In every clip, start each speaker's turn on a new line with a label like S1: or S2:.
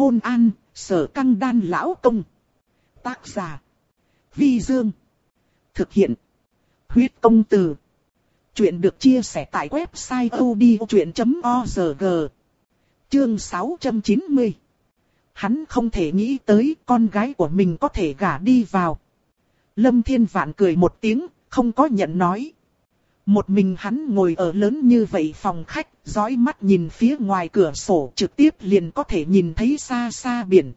S1: Hôn an, sở căng đan lão công. Tác giả. Vi Dương. Thực hiện. Huyết công từ. Chuyện được chia sẻ tại website odchuyện.org. Chương 690. Hắn không thể nghĩ tới con gái của mình có thể gả đi vào. Lâm Thiên Vạn cười một tiếng, không có nhận nói. Một mình hắn ngồi ở lớn như vậy phòng khách, dõi mắt nhìn phía ngoài cửa sổ trực tiếp liền có thể nhìn thấy xa xa biển.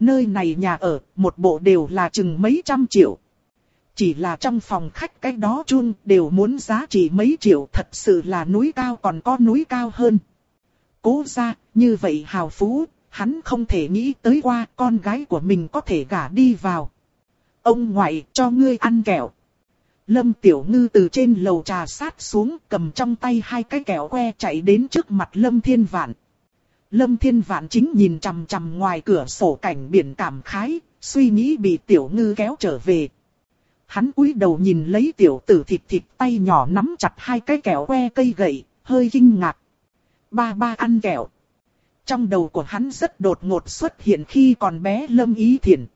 S1: Nơi này nhà ở, một bộ đều là chừng mấy trăm triệu. Chỉ là trong phòng khách cái đó chun đều muốn giá trị mấy triệu thật sự là núi cao còn có núi cao hơn. Cố ra, như vậy hào phú, hắn không thể nghĩ tới qua con gái của mình có thể gả đi vào. Ông ngoại cho ngươi ăn kẹo. Lâm Tiểu Ngư từ trên lầu trà sát xuống cầm trong tay hai cái kẹo que chạy đến trước mặt Lâm Thiên Vạn. Lâm Thiên Vạn chính nhìn chằm chằm ngoài cửa sổ cảnh biển cảm khái, suy nghĩ bị Tiểu Ngư kéo trở về. Hắn cúi đầu nhìn lấy Tiểu tử thịt thịt tay nhỏ nắm chặt hai cái kẹo que cây gậy, hơi kinh ngạc. Ba ba ăn kẹo. Trong đầu của hắn rất đột ngột xuất hiện khi còn bé Lâm Ý Thiển.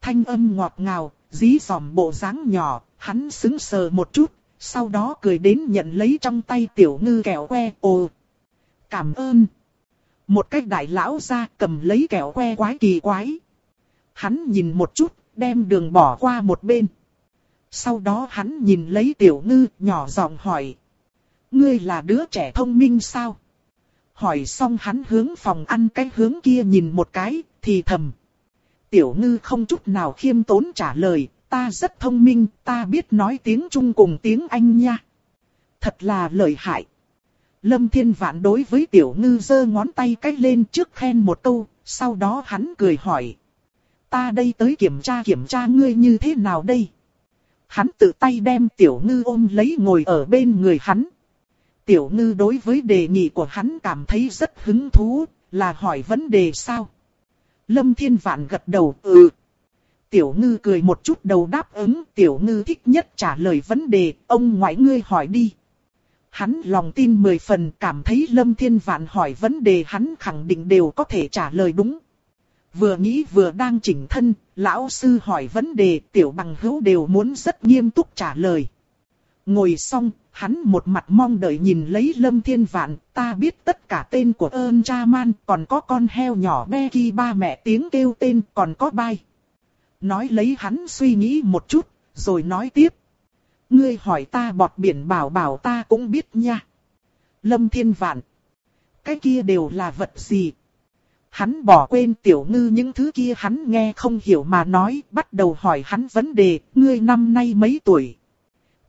S1: Thanh âm ngọt ngào, dí dòm bộ dáng nhỏ, hắn sững sờ một chút, sau đó cười đến nhận lấy trong tay tiểu ngư kẹo que ồ. Cảm ơn. Một cách đại lão ra cầm lấy kẹo que quái kỳ quái. Hắn nhìn một chút, đem đường bỏ qua một bên. Sau đó hắn nhìn lấy tiểu ngư, nhỏ giọng hỏi. Ngươi là đứa trẻ thông minh sao? Hỏi xong hắn hướng phòng ăn cái hướng kia nhìn một cái, thì thầm. Tiểu ngư không chút nào khiêm tốn trả lời, ta rất thông minh, ta biết nói tiếng Trung cùng tiếng Anh nha. Thật là lợi hại. Lâm Thiên Vạn đối với tiểu ngư giơ ngón tay cái lên trước khen một câu, sau đó hắn cười hỏi. Ta đây tới kiểm tra kiểm tra ngươi như thế nào đây? Hắn tự tay đem tiểu ngư ôm lấy ngồi ở bên người hắn. Tiểu ngư đối với đề nghị của hắn cảm thấy rất hứng thú, là hỏi vấn đề sao? Lâm Thiên Vạn gật đầu, ừ. Tiểu ngư cười một chút đầu đáp ứng, tiểu ngư thích nhất trả lời vấn đề, ông ngoại ngươi hỏi đi. Hắn lòng tin mười phần cảm thấy Lâm Thiên Vạn hỏi vấn đề hắn khẳng định đều có thể trả lời đúng. Vừa nghĩ vừa đang chỉnh thân, lão sư hỏi vấn đề tiểu bằng hữu đều muốn rất nghiêm túc trả lời. Ngồi xong, hắn một mặt mong đợi nhìn lấy Lâm Thiên Vạn, ta biết tất cả tên của ơn cha man, còn có con heo nhỏ Becky ba mẹ tiếng kêu tên, còn có bai. Nói lấy hắn suy nghĩ một chút, rồi nói tiếp. Ngươi hỏi ta bọt biển bảo bảo ta cũng biết nha. Lâm Thiên Vạn. Cái kia đều là vật gì? Hắn bỏ quên tiểu ngư những thứ kia hắn nghe không hiểu mà nói, bắt đầu hỏi hắn vấn đề, ngươi năm nay mấy tuổi?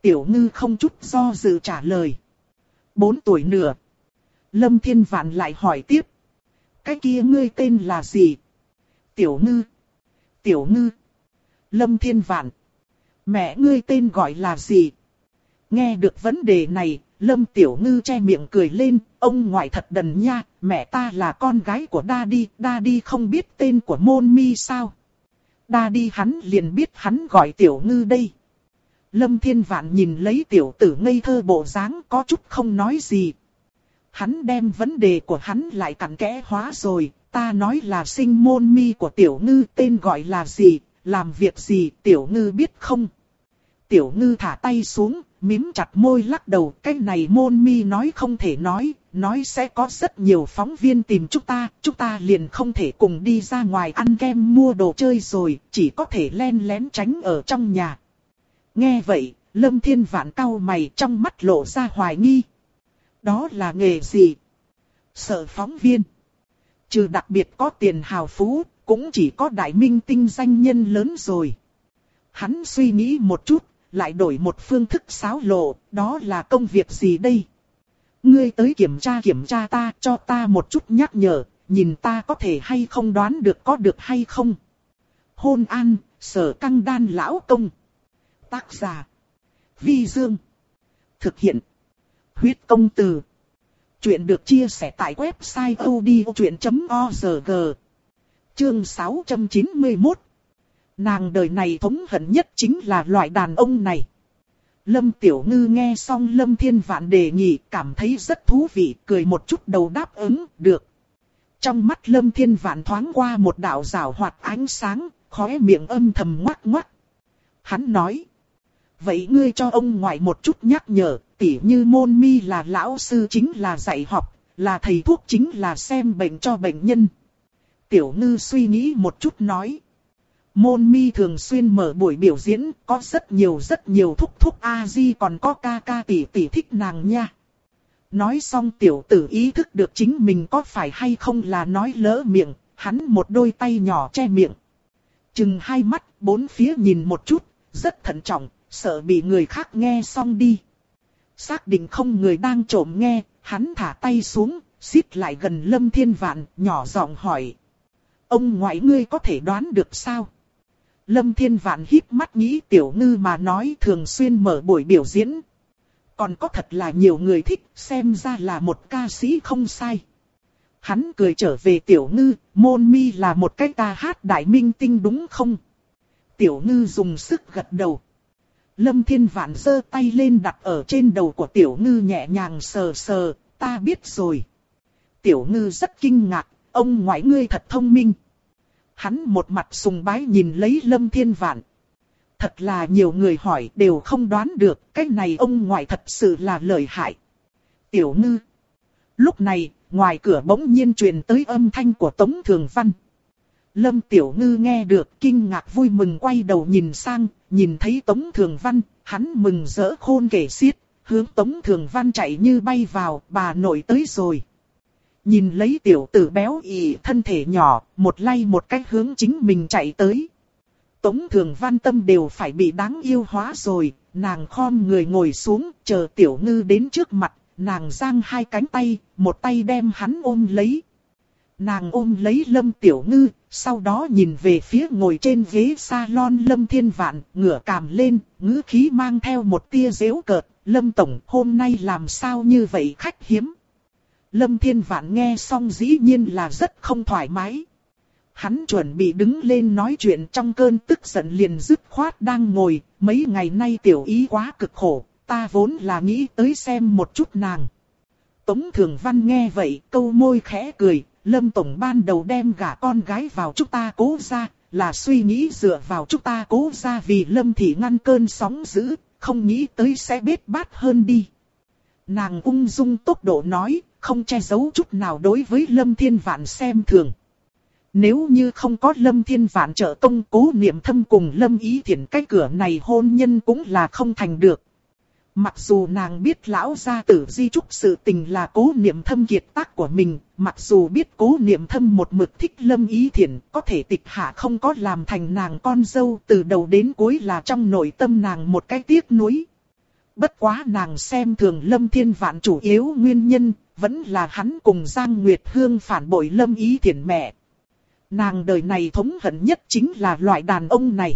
S1: Tiểu ngư không chút do dự trả lời. Bốn tuổi nửa. Lâm Thiên Vạn lại hỏi tiếp. Cái kia ngươi tên là gì? Tiểu ngư. Tiểu ngư. Lâm Thiên Vạn. Mẹ ngươi tên gọi là gì? Nghe được vấn đề này, Lâm Tiểu Ngư che miệng cười lên, ông ngoại thật đần nha, mẹ ta là con gái của Đa Đi, Đa Đi không biết tên của môn mi sao? Đa Đi hắn liền biết hắn gọi Tiểu Ngư đây. Lâm Thiên Vạn nhìn lấy tiểu tử ngây thơ bộ dáng có chút không nói gì. Hắn đem vấn đề của hắn lại cặn kẽ hóa rồi, ta nói là sinh môn mi của tiểu ngư tên gọi là gì, làm việc gì tiểu ngư biết không? Tiểu ngư thả tay xuống, mím chặt môi lắc đầu, cái này môn mi nói không thể nói, nói sẽ có rất nhiều phóng viên tìm chúng ta, chúng ta liền không thể cùng đi ra ngoài ăn kem mua đồ chơi rồi, chỉ có thể len lén tránh ở trong nhà. Nghe vậy, Lâm Thiên Vạn cau mày trong mắt lộ ra hoài nghi. Đó là nghề gì? Sợ phóng viên. Trừ đặc biệt có tiền hào phú, cũng chỉ có đại minh tinh danh nhân lớn rồi. Hắn suy nghĩ một chút, lại đổi một phương thức xáo lộ, đó là công việc gì đây? Ngươi tới kiểm tra kiểm tra ta, cho ta một chút nhắc nhở, nhìn ta có thể hay không đoán được có được hay không? Hôn an, sở căng đan lão công. Tác giả. Vi Dương. Thực hiện. Huyết công từ. Chuyện được chia sẻ tại website odchuyện.org. Chương 691. Nàng đời này thống hận nhất chính là loại đàn ông này. Lâm Tiểu Ngư nghe xong Lâm Thiên Vạn đề nghị cảm thấy rất thú vị, cười một chút đầu đáp ứng, được. Trong mắt lâm thiên vạn thoáng qua một đạo rào hoạt ánh sáng, khóe miệng âm thầm ngoắc ngoắc. Hắn nói. Vậy ngươi cho ông ngoại một chút nhắc nhở, tỉ như môn mi là lão sư chính là dạy học, là thầy thuốc chính là xem bệnh cho bệnh nhân. Tiểu ngư suy nghĩ một chút nói. Môn mi thường xuyên mở buổi biểu diễn, có rất nhiều rất nhiều thúc thúc A-di còn có ca ca tỷ tỷ thích nàng nha. Nói xong tiểu tử ý thức được chính mình có phải hay không là nói lỡ miệng, hắn một đôi tay nhỏ che miệng. Chừng hai mắt, bốn phía nhìn một chút, rất thận trọng, sợ bị người khác nghe xong đi. Xác định không người đang trộm nghe, hắn thả tay xuống, xít lại gần Lâm Thiên Vạn, nhỏ giọng hỏi. Ông ngoại ngươi có thể đoán được sao? Lâm Thiên Vạn híp mắt nghĩ tiểu ngư mà nói thường xuyên mở buổi biểu diễn. Còn có thật là nhiều người thích, xem ra là một ca sĩ không sai. Hắn cười trở về tiểu ngư, môn mi là một cái ta hát đại minh tinh đúng không? Tiểu ngư dùng sức gật đầu. Lâm Thiên Vạn giơ tay lên đặt ở trên đầu của tiểu ngư nhẹ nhàng sờ sờ, ta biết rồi. Tiểu ngư rất kinh ngạc, ông ngoại ngươi thật thông minh. Hắn một mặt sùng bái nhìn lấy Lâm Thiên Vạn. Thật là nhiều người hỏi đều không đoán được, cái này ông ngoại thật sự là lợi hại. Tiểu ngư. Lúc này, ngoài cửa bỗng nhiên truyền tới âm thanh của Tống Thường Văn. Lâm Tiểu Ngư nghe được kinh ngạc vui mừng quay đầu nhìn sang, nhìn thấy Tống Thường Văn, hắn mừng rỡ khôn kể xiết, hướng Tống Thường Văn chạy như bay vào, bà nội tới rồi. Nhìn lấy tiểu tử béo ị thân thể nhỏ, một lay một cách hướng chính mình chạy tới. Tống Thường Văn tâm đều phải bị đáng yêu hóa rồi, nàng khom người ngồi xuống, chờ tiểu ngư đến trước mặt, nàng giang hai cánh tay, một tay đem hắn ôm lấy. Nàng ôm lấy Lâm Tiểu Ngư, sau đó nhìn về phía ngồi trên ghế salon Lâm Thiên Vạn, ngửa cằm lên, ngữ khí mang theo một tia dễu cợt, Lâm Tổng hôm nay làm sao như vậy khách hiếm. Lâm Thiên Vạn nghe xong dĩ nhiên là rất không thoải mái. Hắn chuẩn bị đứng lên nói chuyện trong cơn tức giận liền dứt khoát đang ngồi, mấy ngày nay tiểu ý quá cực khổ, ta vốn là nghĩ tới xem một chút nàng. Tống Thường Văn nghe vậy, câu môi khẽ cười, Lâm Tổng ban đầu đem gả con gái vào chúng ta cố ra, là suy nghĩ dựa vào chúng ta cố ra vì Lâm Thị ngăn cơn sóng dữ, không nghĩ tới sẽ bết bát hơn đi. Nàng ung dung tốc độ nói, không che giấu chút nào đối với Lâm Thiên Vạn xem thường. Nếu như không có Lâm Thiên Vạn trợ công cố niệm thâm cùng Lâm Ý Thiển cái cửa này hôn nhân cũng là không thành được. Mặc dù nàng biết lão gia tử di trúc sự tình là cố niệm thâm kiệt tác của mình, mặc dù biết cố niệm thâm một mực thích lâm ý thiện, có thể tịch hạ không có làm thành nàng con dâu từ đầu đến cuối là trong nội tâm nàng một cái tiếc nuối. Bất quá nàng xem thường lâm thiên vạn chủ yếu nguyên nhân, vẫn là hắn cùng Giang Nguyệt Hương phản bội lâm ý thiện mẹ. Nàng đời này thống hận nhất chính là loại đàn ông này.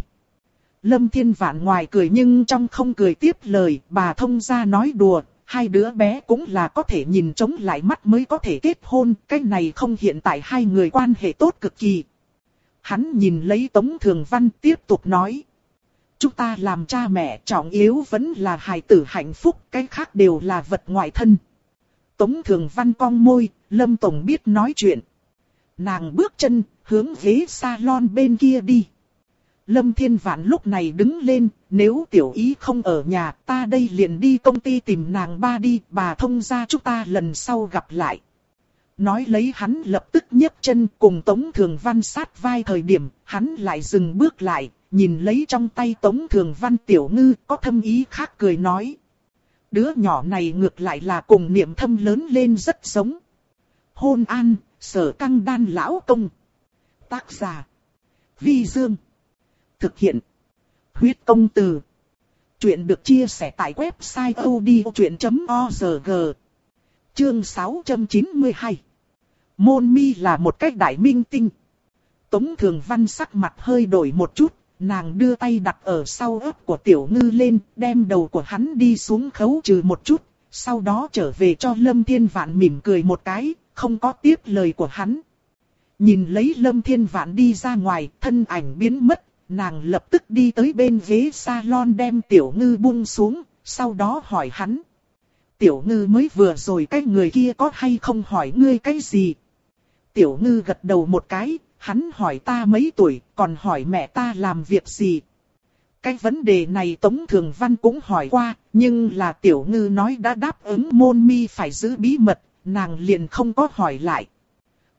S1: Lâm Thiên Vạn ngoài cười nhưng trong không cười tiếp lời, bà thông ra nói đùa, hai đứa bé cũng là có thể nhìn trống lại mắt mới có thể kết hôn, cái này không hiện tại hai người quan hệ tốt cực kỳ. Hắn nhìn lấy Tống Thường Văn tiếp tục nói. Chúng ta làm cha mẹ trọng yếu vẫn là hài tử hạnh phúc, cái khác đều là vật ngoại thân. Tống Thường Văn cong môi, Lâm Tổng biết nói chuyện. Nàng bước chân, hướng ghế salon bên kia đi. Lâm Thiên Vạn lúc này đứng lên, nếu tiểu ý không ở nhà, ta đây liền đi công ty tìm nàng ba đi, bà thông ra chúng ta lần sau gặp lại. Nói lấy hắn lập tức nhấc chân cùng Tống Thường Văn sát vai thời điểm, hắn lại dừng bước lại, nhìn lấy trong tay Tống Thường Văn tiểu ngư, có thâm ý khác cười nói. Đứa nhỏ này ngược lại là cùng niệm thâm lớn lên rất giống. Hôn an, sở căng đan lão công. Tác giả. Vi Dương. Thực hiện. Huyết công từ. Chuyện được chia sẻ tại website odchuyện.org. Chương 692. Môn mi là một cách đại minh tinh. Tống thường văn sắc mặt hơi đổi một chút, nàng đưa tay đặt ở sau ớt của tiểu ngư lên, đem đầu của hắn đi xuống khấu trừ một chút, sau đó trở về cho Lâm Thiên Vạn mỉm cười một cái, không có tiếp lời của hắn. Nhìn lấy Lâm Thiên Vạn đi ra ngoài, thân ảnh biến mất, nàng lập tức đi tới bên ghế salon đem tiểu ngư buông xuống, sau đó hỏi hắn. Tiểu ngư mới vừa rồi cái người kia có hay không hỏi ngươi cái gì? Tiểu ngư gật đầu một cái, hắn hỏi ta mấy tuổi, còn hỏi mẹ ta làm việc gì. Cái vấn đề này Tống Thường Văn cũng hỏi qua, nhưng là tiểu ngư nói đã đáp ứng môn mi phải giữ bí mật, nàng liền không có hỏi lại.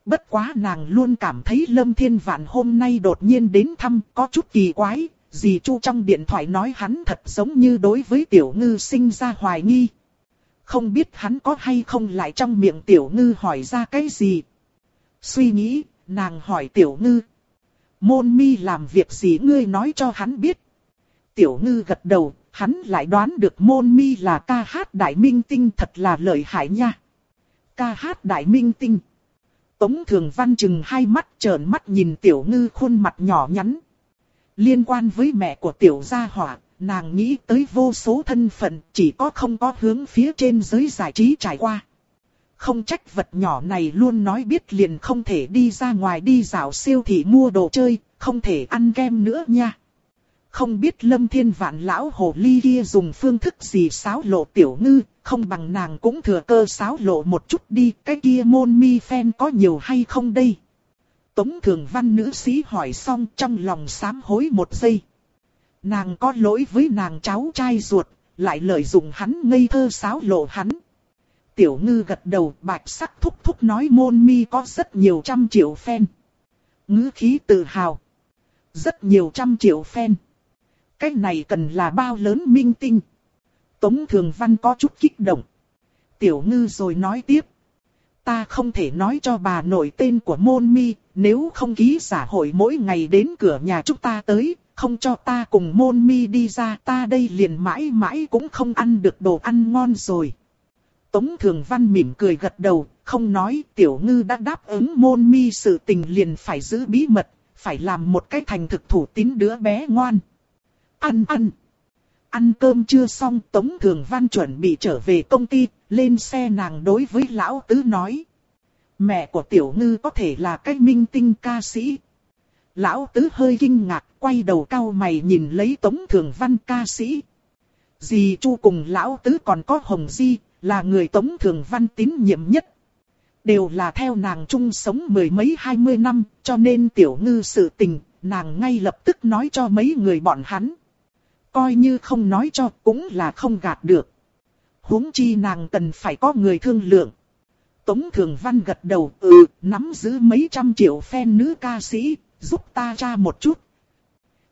S1: Bất quá nàng luôn cảm thấy Lâm Thiên Vạn hôm nay đột nhiên đến thăm có chút kỳ quái, dì Chu trong điện thoại nói hắn thật giống như đối với tiểu ngư sinh ra hoài nghi. Không biết hắn có hay không lại trong miệng tiểu ngư hỏi ra cái gì. Suy nghĩ, nàng hỏi tiểu ngư. Môn mi làm việc gì ngươi nói cho hắn biết. Tiểu ngư gật đầu, hắn lại đoán được môn mi là ca hát đại minh tinh thật là lợi hại nha. Ca hát đại minh tinh. Tống thường văn chừng hai mắt trợn mắt nhìn tiểu ngư khuôn mặt nhỏ nhắn. Liên quan với mẹ của tiểu gia hỏa, nàng nghĩ tới vô số thân phận chỉ có không có hướng phía trên giới giải trí trải qua. Không trách vật nhỏ này luôn nói biết liền không thể đi ra ngoài đi dạo siêu thị mua đồ chơi, không thể ăn kem nữa nha. Không biết lâm thiên vạn lão hồ ly kia dùng phương thức gì sáo lộ tiểu ngư, không bằng nàng cũng thừa cơ sáo lộ một chút đi, cái kia môn mi phen có nhiều hay không đây? Tống thường văn nữ sĩ hỏi xong trong lòng sám hối một giây. Nàng có lỗi với nàng cháu trai ruột, lại lợi dụng hắn ngây thơ sáo lộ hắn. Tiểu ngư gật đầu bạch sắc thúc thúc nói môn mi có rất nhiều trăm triệu phen Ngữ khí tự hào. Rất nhiều trăm triệu phen cái này cần là bao lớn minh tinh. Tống Thường Văn có chút kích động. Tiểu ngư rồi nói tiếp. Ta không thể nói cho bà nội tên của môn mi, nếu không ký giả hội mỗi ngày đến cửa nhà chúng ta tới, không cho ta cùng môn mi đi ra ta đây liền mãi mãi cũng không ăn được đồ ăn ngon rồi. Tống Thường Văn mỉm cười gật đầu, không nói tiểu ngư đã đáp ứng môn mi sự tình liền phải giữ bí mật, phải làm một cái thành thực thủ tín đứa bé ngoan. Ăn ăn. Ăn cơm chưa xong Tống Thường Văn chuẩn bị trở về công ty, lên xe nàng đối với lão tứ nói. Mẹ của tiểu ngư có thể là cái minh tinh ca sĩ. Lão tứ hơi kinh ngạc, quay đầu cao mày nhìn lấy Tống Thường Văn ca sĩ. Dì Chu cùng lão tứ còn có Hồng Di, là người Tống Thường Văn tín nhiệm nhất. Đều là theo nàng chung sống mười mấy hai mươi năm, cho nên tiểu ngư sự tình, nàng ngay lập tức nói cho mấy người bọn hắn. Coi như không nói cho cũng là không gạt được. huống chi nàng cần phải có người thương lượng. Tống Thường Văn gật đầu, ừ, nắm giữ mấy trăm triệu fan nữ ca sĩ, giúp ta tra một chút.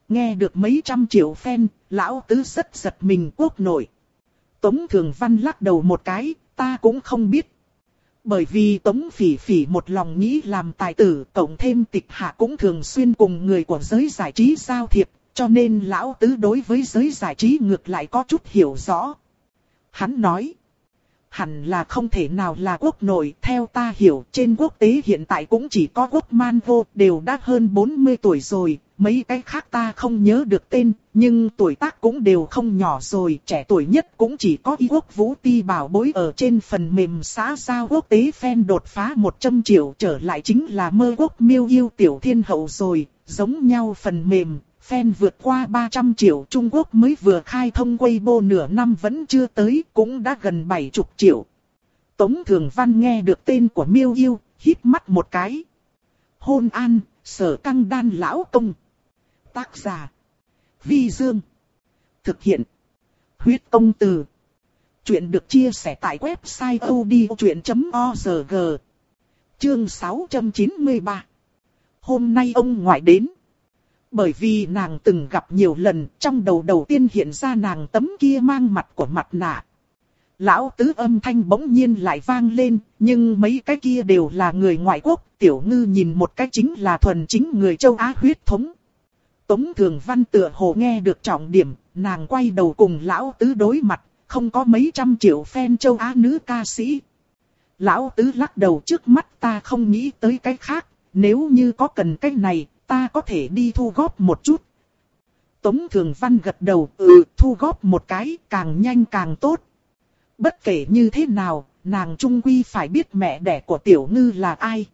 S1: Nghe được mấy trăm triệu fan, lão tứ rất giật mình quốc nội. Tống Thường Văn lắc đầu một cái, ta cũng không biết. Bởi vì Tống Phỉ Phỉ một lòng nghĩ làm tài tử, cộng thêm tịch hạ cũng thường xuyên cùng người của giới giải trí giao thiệp, cho nên lão tứ đối với giới giải trí ngược lại có chút hiểu rõ. Hắn nói, hẳn là không thể nào là quốc nội, theo ta hiểu trên quốc tế hiện tại cũng chỉ có quốc man vô, đều đã hơn 40 tuổi rồi, mấy cái khác ta không nhớ được tên, nhưng tuổi tác cũng đều không nhỏ rồi, trẻ tuổi nhất cũng chỉ có y quốc vũ ti bảo bối ở trên phần mềm xã giao quốc tế fan đột phá 100 triệu trở lại chính là mơ quốc miêu yêu tiểu thiên hậu rồi, giống nhau phần mềm, phen vượt qua 300 triệu Trung Quốc mới vừa khai thông Weibo nửa năm vẫn chưa tới, cũng đã gần 70 triệu. Tống Thường Văn nghe được tên của Miêu Yêu, hít mắt một cái. Hôn an, sở căng đan lão công. Tác giả. Vi Dương. Thực hiện. Huyết công từ. Chuyện được chia sẻ tại website odchuyện.org. Chương 693. Hôm nay ông ngoại đến. Bởi vì nàng từng gặp nhiều lần, trong đầu đầu tiên hiện ra nàng tấm kia mang mặt của mặt nạ. Lão tứ âm thanh bỗng nhiên lại vang lên, nhưng mấy cái kia đều là người ngoại quốc, tiểu ngư nhìn một cái chính là thuần chính người châu Á huyết thống. Tống Thường Văn tựa hồ nghe được trọng điểm, nàng quay đầu cùng lão tứ đối mặt, không có mấy trăm triệu fan châu Á nữ ca sĩ. Lão tứ lắc đầu trước mắt ta không nghĩ tới cái khác, nếu như có cần cái này, ta có thể đi thu góp một chút. Tống Thường Văn gật đầu, ừ, thu góp một cái, càng nhanh càng tốt. Bất kể như thế nào, nàng trung quy phải biết mẹ đẻ của tiểu ngư là ai.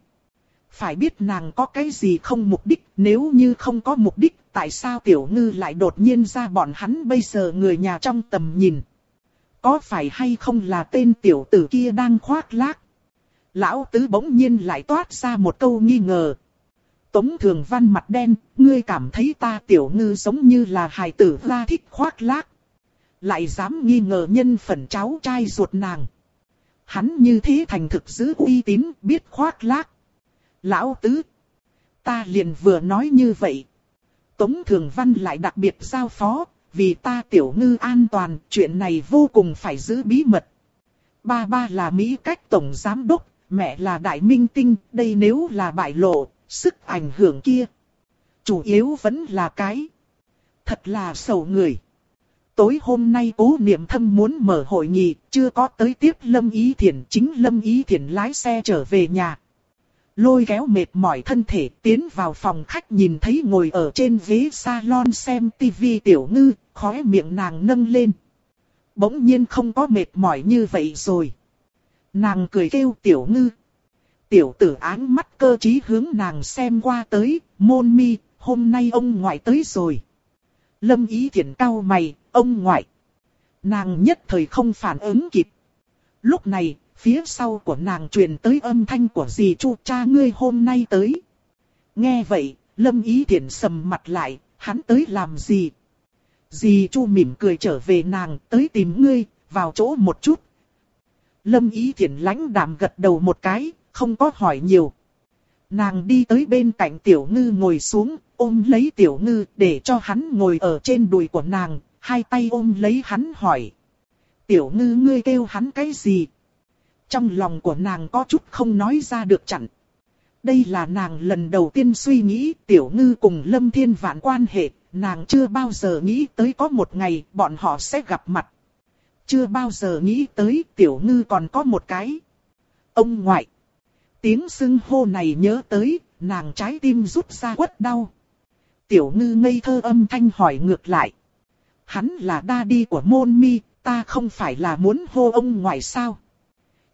S1: Phải biết nàng có cái gì không mục đích, nếu như không có mục đích, tại sao tiểu ngư lại đột nhiên ra bọn hắn bây giờ người nhà trong tầm nhìn. Có phải hay không là tên tiểu tử kia đang khoác lác? Lão tứ bỗng nhiên lại toát ra một câu nghi ngờ. Tống thường văn mặt đen, ngươi cảm thấy ta tiểu ngư giống như là hài tử la thích khoác lác. Lại dám nghi ngờ nhân phần cháu trai ruột nàng. Hắn như thế thành thực giữ uy tín, biết khoác lác. Lão tứ, ta liền vừa nói như vậy. Tống thường văn lại đặc biệt giao phó, vì ta tiểu ngư an toàn, chuyện này vô cùng phải giữ bí mật. Ba ba là Mỹ cách tổng giám đốc, mẹ là đại minh tinh, đây nếu là bại lộ, sức ảnh hưởng kia. Chủ yếu vẫn là cái. Thật là sầu người. Tối hôm nay cố niệm thâm muốn mở hội nghị, chưa có tới tiếp Lâm Ý Thiển, chính Lâm Ý Thiển lái xe trở về nhà. Lôi kéo mệt mỏi thân thể tiến vào phòng khách nhìn thấy ngồi ở trên ghế salon xem tivi tiểu ngư, khóe miệng nàng nâng lên. Bỗng nhiên không có mệt mỏi như vậy rồi. Nàng cười kêu tiểu ngư. Tiểu tử áng mắt cơ trí hướng nàng xem qua tới, môn mi, hôm nay ông ngoại tới rồi. Lâm ý thiện cao mày, ông ngoại. Nàng nhất thời không phản ứng kịp. Lúc này, phía sau của nàng truyền tới âm thanh của dì chu cha ngươi hôm nay tới. Nghe vậy, lâm ý thiện sầm mặt lại, hắn tới làm gì? Dì chu mỉm cười trở về nàng, tới tìm ngươi, vào chỗ một chút. Lâm ý thiện lãnh đạm gật đầu một cái, không có hỏi nhiều. Nàng đi tới bên cạnh tiểu ngư ngồi xuống, ôm lấy tiểu ngư để cho hắn ngồi ở trên đùi của nàng, hai tay ôm lấy hắn hỏi. Tiểu ngư ngươi kêu hắn cái gì? Trong lòng của nàng có chút không nói ra được chặn. Đây là nàng lần đầu tiên suy nghĩ tiểu ngư cùng lâm thiên vạn quan hệ, nàng chưa bao giờ nghĩ tới có một ngày bọn họ sẽ gặp mặt. Chưa bao giờ nghĩ tới tiểu ngư còn có một cái. Ông ngoại. Tiếng sưng hô này nhớ tới, nàng trái tim rút ra quất đau. Tiểu ngư ngây thơ âm thanh hỏi ngược lại. Hắn là đa đi của môn mi, ta không phải là muốn hô ông ngoài sao.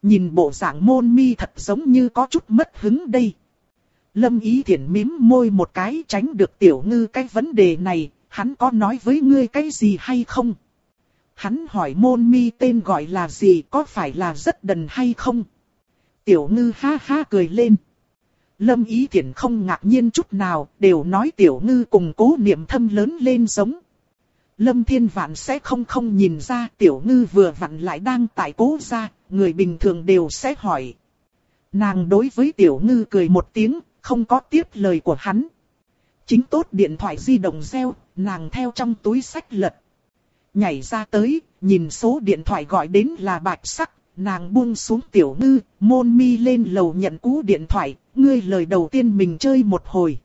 S1: Nhìn bộ dạng môn mi thật giống như có chút mất hứng đây. Lâm ý thiện mím môi một cái tránh được tiểu ngư cái vấn đề này, hắn có nói với ngươi cái gì hay không? Hắn hỏi môn mi tên gọi là gì có phải là rất đần hay không? Tiểu ngư ha ha cười lên. Lâm ý thiện không ngạc nhiên chút nào, đều nói tiểu ngư cùng cố niệm thâm lớn lên giống. Lâm thiên vạn sẽ không không nhìn ra tiểu ngư vừa vặn lại đang tại cố ra, người bình thường đều sẽ hỏi. Nàng đối với tiểu ngư cười một tiếng, không có tiếp lời của hắn. Chính tốt điện thoại di động reo, nàng theo trong túi sách lật. Nhảy ra tới, nhìn số điện thoại gọi đến là bạch sắc, nàng buông xuống tiểu ngư, môn mi lên lầu nhận cú điện thoại, ngươi lời đầu tiên mình chơi một hồi.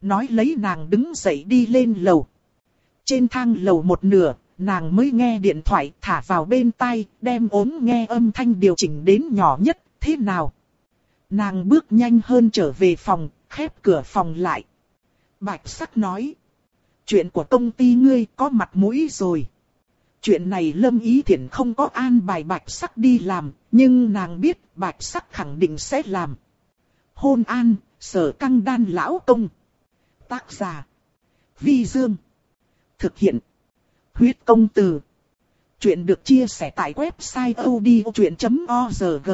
S1: Nói lấy nàng đứng dậy đi lên lầu. Trên thang lầu một nửa, nàng mới nghe điện thoại thả vào bên tai, đem ốm nghe âm thanh điều chỉnh đến nhỏ nhất, thế nào? Nàng bước nhanh hơn trở về phòng, khép cửa phòng lại. Bạch sắc nói. Chuyện của công ty ngươi có mặt mũi rồi. Chuyện này Lâm Ý Thiển không có an bài bạch sắc đi làm, nhưng nàng biết bạch sắc khẳng định sẽ làm. Hôn an, sở căng đan lão công. Tác giả. Vi Dương. Thực hiện. Huyết công từ. Chuyện được chia sẻ tại website odchuyện.org.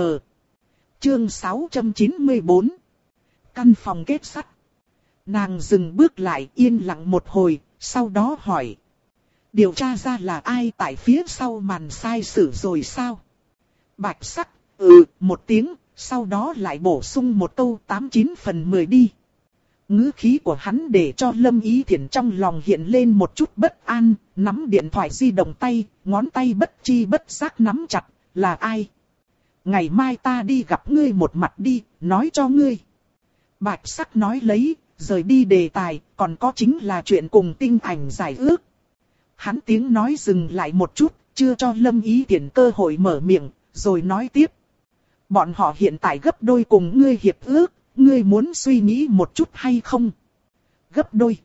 S1: Chương 694. Căn phòng kết sắt. Nàng dừng bước lại yên lặng một hồi, sau đó hỏi. Điều tra ra là ai tại phía sau màn sai sử rồi sao? Bạch sắc, ừ, một tiếng, sau đó lại bổ sung một câu 89 phần 10 đi. ngữ khí của hắn để cho Lâm Ý Thiển trong lòng hiện lên một chút bất an, nắm điện thoại di động tay, ngón tay bất chi bất giác nắm chặt, là ai? Ngày mai ta đi gặp ngươi một mặt đi, nói cho ngươi. Bạch sắc nói lấy, rời đi đề tài, còn có chính là chuyện cùng tinh ảnh giải ước. Hắn tiếng nói dừng lại một chút, chưa cho Lâm Ý Thiển cơ hội mở miệng, rồi nói tiếp. Bọn họ hiện tại gấp đôi cùng ngươi hiệp ước, ngươi muốn suy nghĩ một chút hay không? Gấp đôi.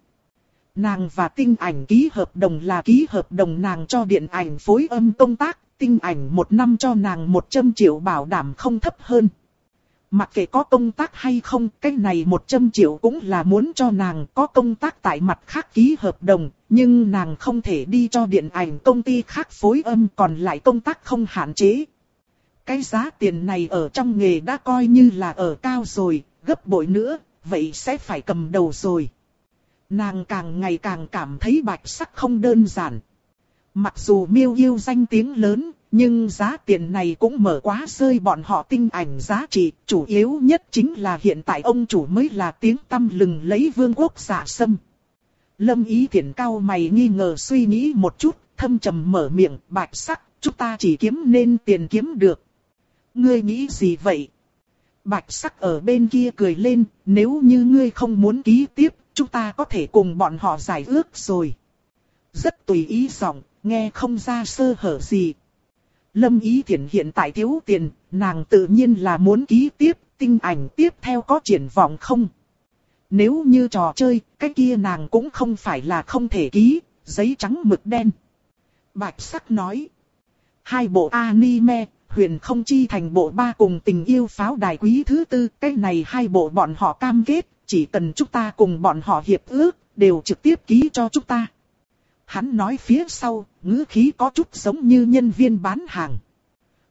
S1: Nàng và tinh ảnh ký hợp đồng là ký hợp đồng nàng cho điện ảnh phối âm công tác, tinh ảnh một năm cho nàng 100 triệu bảo đảm không thấp hơn. Mặc kệ có công tác hay không, cái này 100 triệu cũng là muốn cho nàng có công tác tại mặt khác ký hợp đồng, nhưng nàng không thể đi cho điện ảnh công ty khác phối âm còn lại công tác không hạn chế. cái giá tiền này ở trong nghề đã coi như là ở cao rồi, gấp bội nữa, vậy sẽ phải cầm đầu rồi. Nàng càng ngày càng cảm thấy bạch sắc không đơn giản. Mặc dù miêu yêu danh tiếng lớn, nhưng giá tiền này cũng mở quá rơi bọn họ tinh ảnh giá trị. Chủ yếu nhất chính là hiện tại ông chủ mới là tiếng tâm lừng lấy vương quốc giả sâm. Lâm ý thiện cao mày nghi ngờ suy nghĩ một chút, thâm trầm mở miệng, bạch sắc, chúng ta chỉ kiếm nên tiền kiếm được. Ngươi nghĩ gì vậy? Bạch sắc ở bên kia cười lên, nếu như ngươi không muốn ký tiếp, chúng ta có thể cùng bọn họ giải ước rồi. Rất tùy ý giọng, nghe không ra sơ hở gì. Lâm Ý Thiển hiện tại thiếu tiền, nàng tự nhiên là muốn ký tiếp, tinh ảnh tiếp theo có triển vọng không? Nếu như trò chơi, cái kia nàng cũng không phải là không thể ký, giấy trắng mực đen. Bạch sắc nói. Hai bộ anime, huyền không chi thành bộ ba cùng tình yêu pháo đài quý thứ tư, cái này hai bộ bọn họ cam kết, chỉ cần chúng ta cùng bọn họ hiệp ước, đều trực tiếp ký cho chúng ta. Hắn nói phía sau, ngữ khí có chút giống như nhân viên bán hàng.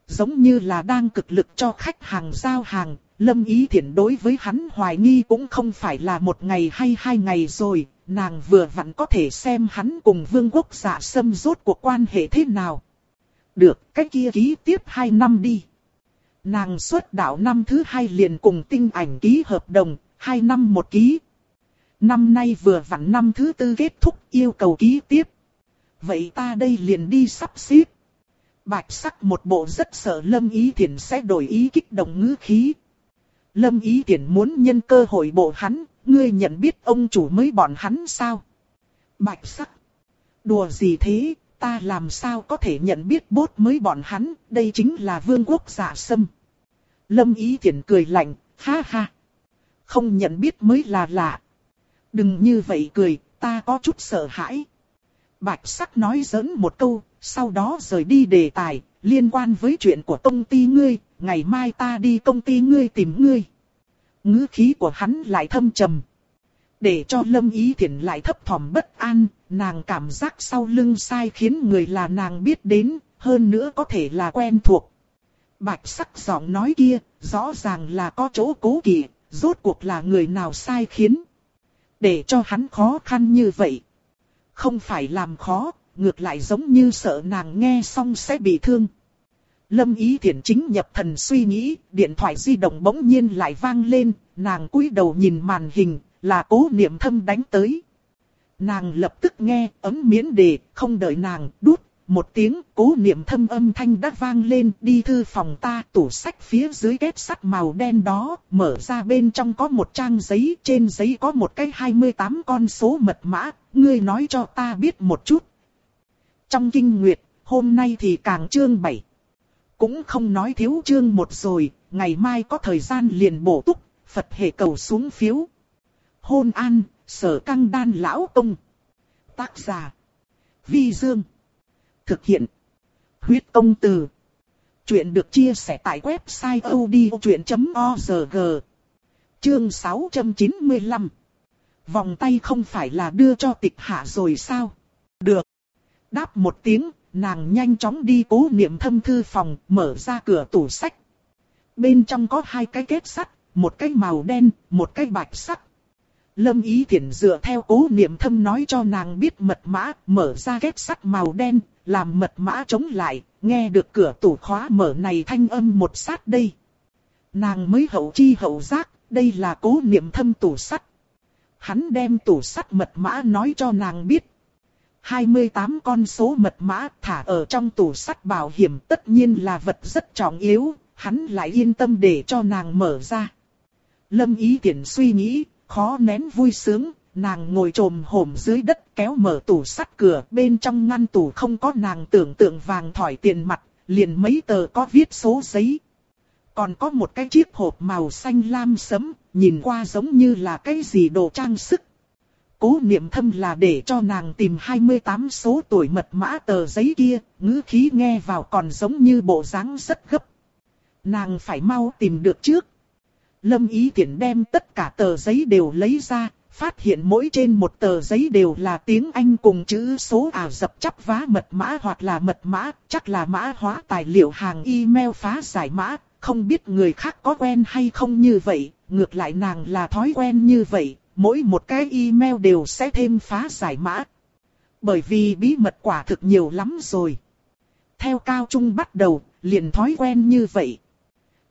S1: Giống như là đang cực lực cho khách hàng giao hàng, lâm ý thiện đối với hắn hoài nghi cũng không phải là một ngày hay hai ngày rồi, nàng vừa vặn có thể xem hắn cùng vương quốc giả xâm rốt cuộc quan hệ thế nào. Được, cách kia ký tiếp hai năm đi. Nàng xuất đạo năm thứ hai liền cùng tinh ảnh ký hợp đồng, hai năm một ký. Năm nay vừa vặn năm thứ tư kết thúc yêu cầu ký tiếp. Vậy ta đây liền đi sắp xếp. Bạch sắc một bộ rất sợ Lâm Ý Thiển sẽ đổi ý kích động ngữ khí. Lâm Ý Thiển muốn nhân cơ hội bộ hắn, ngươi nhận biết ông chủ mới bọn hắn sao? Bạch sắc. Đùa gì thế, ta làm sao có thể nhận biết bốt mới bọn hắn, đây chính là vương quốc giả sâm. Lâm Ý Thiển cười lạnh, ha ha. Không nhận biết mới là lạ. Đừng như vậy cười, ta có chút sợ hãi. Bạch sắc nói giỡn một câu, sau đó rời đi đề tài, liên quan với chuyện của công ty ngươi, ngày mai ta đi công ty ngươi tìm ngươi. ngữ khí của hắn lại thâm trầm. Để cho lâm ý thiện lại thấp thỏm bất an, nàng cảm giác sau lưng sai khiến người là nàng biết đến, hơn nữa có thể là quen thuộc. Bạch sắc giọng nói kia, rõ ràng là có chỗ cố kỵ, rốt cuộc là người nào sai khiến. Để cho hắn khó khăn như vậy. Không phải làm khó, ngược lại giống như sợ nàng nghe xong sẽ bị thương. Lâm ý thiện chính nhập thần suy nghĩ, điện thoại di động bỗng nhiên lại vang lên, nàng cúi đầu nhìn màn hình, là cố niệm thâm đánh tới. Nàng lập tức nghe ấm miễn đề, không đợi nàng, đút, một tiếng cố niệm thâm âm thanh đã vang lên đi thư phòng ta tủ sách phía dưới kết sắt màu đen đó, mở ra bên trong có một trang giấy, trên giấy có một cái 28 con số mật mã, ngươi nói cho ta biết một chút. Trong kinh nguyệt, hôm nay thì càng chương 7. Cũng không nói thiếu chương một rồi, ngày mai có thời gian liền bổ túc, Phật hệ cầu xuống phiếu. Hôn an, sở căng đan lão công. Tác giả. Vi Dương. Thực hiện. Huyết công từ. Chuyện được chia sẻ tại website odchuyện.org. Chương 695. Vòng tay không phải là đưa cho tịch hạ rồi sao? Được. Đáp một tiếng, nàng nhanh chóng đi cố niệm thâm thư phòng, mở ra cửa tủ sách. Bên trong có hai cái kết sắt, một cái màu đen, một cái bạch sắc. Lâm Ý Thiển dựa theo cố niệm thâm nói cho nàng biết mật mã, mở ra kết sắt màu đen, làm mật mã chống lại, nghe được cửa tủ khóa mở này thanh âm một sát đây. Nàng mới hậu chi hậu giác, đây là cố niệm thâm tủ sắt. Hắn đem tủ sắt mật mã nói cho nàng biết. 28 con số mật mã thả ở trong tủ sắt bảo hiểm tất nhiên là vật rất trọng yếu, hắn lại yên tâm để cho nàng mở ra. Lâm ý tiện suy nghĩ, khó nén vui sướng, nàng ngồi trồm hổm dưới đất kéo mở tủ sắt cửa, bên trong ngăn tủ không có nàng tưởng tượng vàng thỏi tiền mặt, liền mấy tờ có viết số giấy. Còn có một cái chiếc hộp màu xanh lam sẫm, nhìn qua giống như là cái gì đồ trang sức. Cố niệm thâm là để cho nàng tìm 28 số tuổi mật mã tờ giấy kia, ngữ khí nghe vào còn giống như bộ dáng rất gấp. Nàng phải mau tìm được trước. Lâm ý tiện đem tất cả tờ giấy đều lấy ra, phát hiện mỗi trên một tờ giấy đều là tiếng Anh cùng chữ số ảo dập chắp vá mật mã hoặc là mật mã, chắc là mã hóa tài liệu hàng email phá giải mã, không biết người khác có quen hay không như vậy, ngược lại nàng là thói quen như vậy, mỗi một cái email đều sẽ thêm phá giải mã. Bởi vì bí mật quả thực nhiều lắm rồi. Theo cao trung bắt đầu, liền thói quen như vậy.